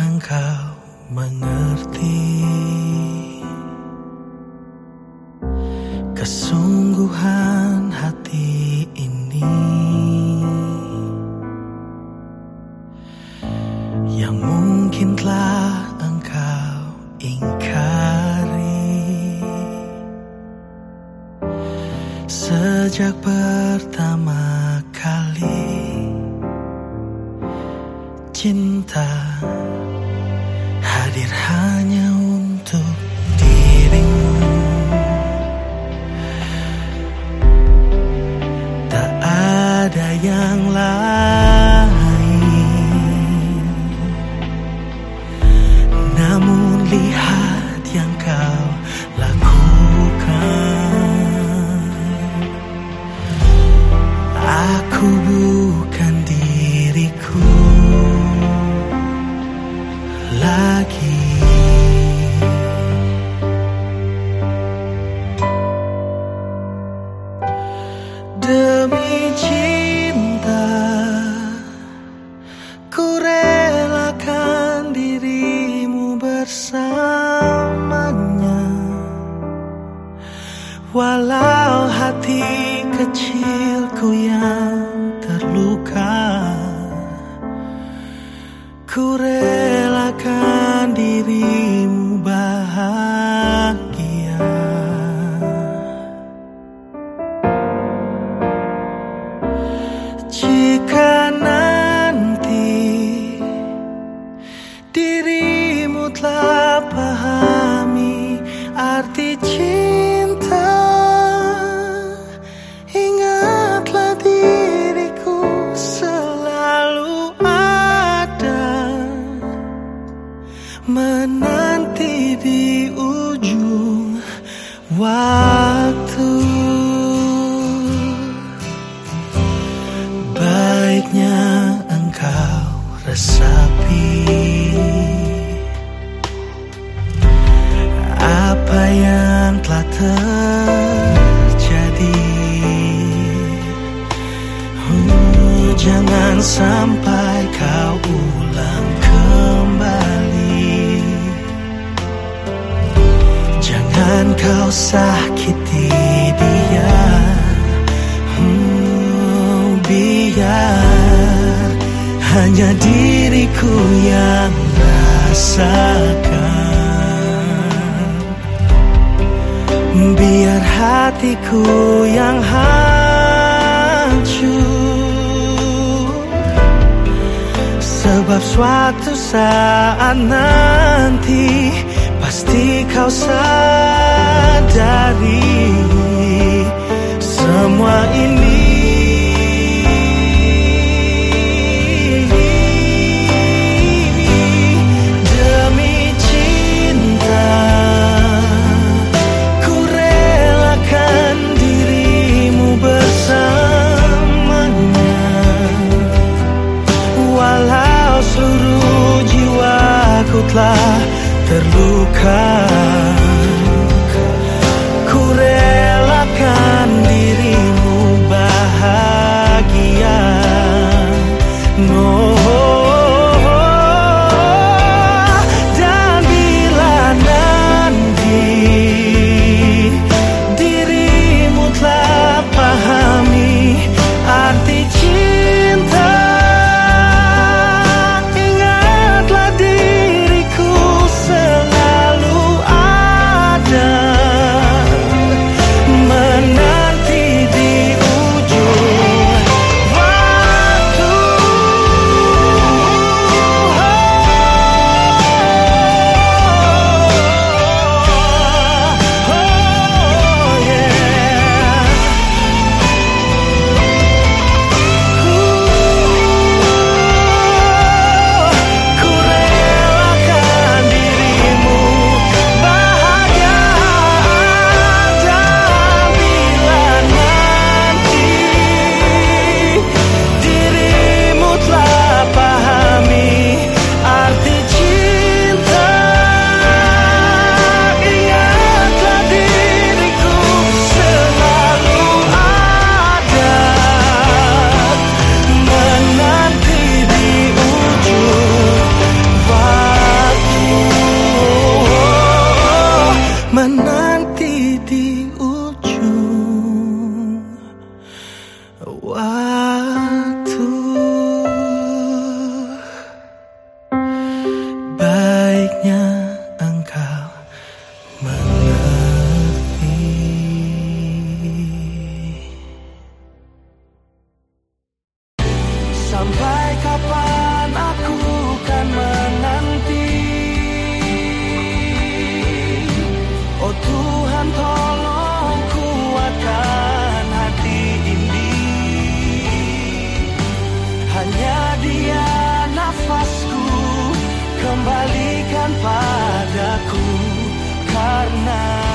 engkau mengerti. Kesungguhan hati ini Yang mungkin telah engkau ingkari. Sejak pertama Cinta hadir hanya untuk dirimu. Tak ada yang lain. Namun lihat yang kau lakukan. Aku bukan Walau hati kecilku yang terluka Ku relakan dirimu waktu. Baiknya engkau resapi Apa yang telah terjadi. Uh, Jangan sampai kau kau sakiti dia. Hmm, Biar hanya diriku yang rasakan. Biar hatiku yang hancur. Sebab suatu saat nanti Pasti kau sadari terluka Whoa. Kembalikan padaku Karena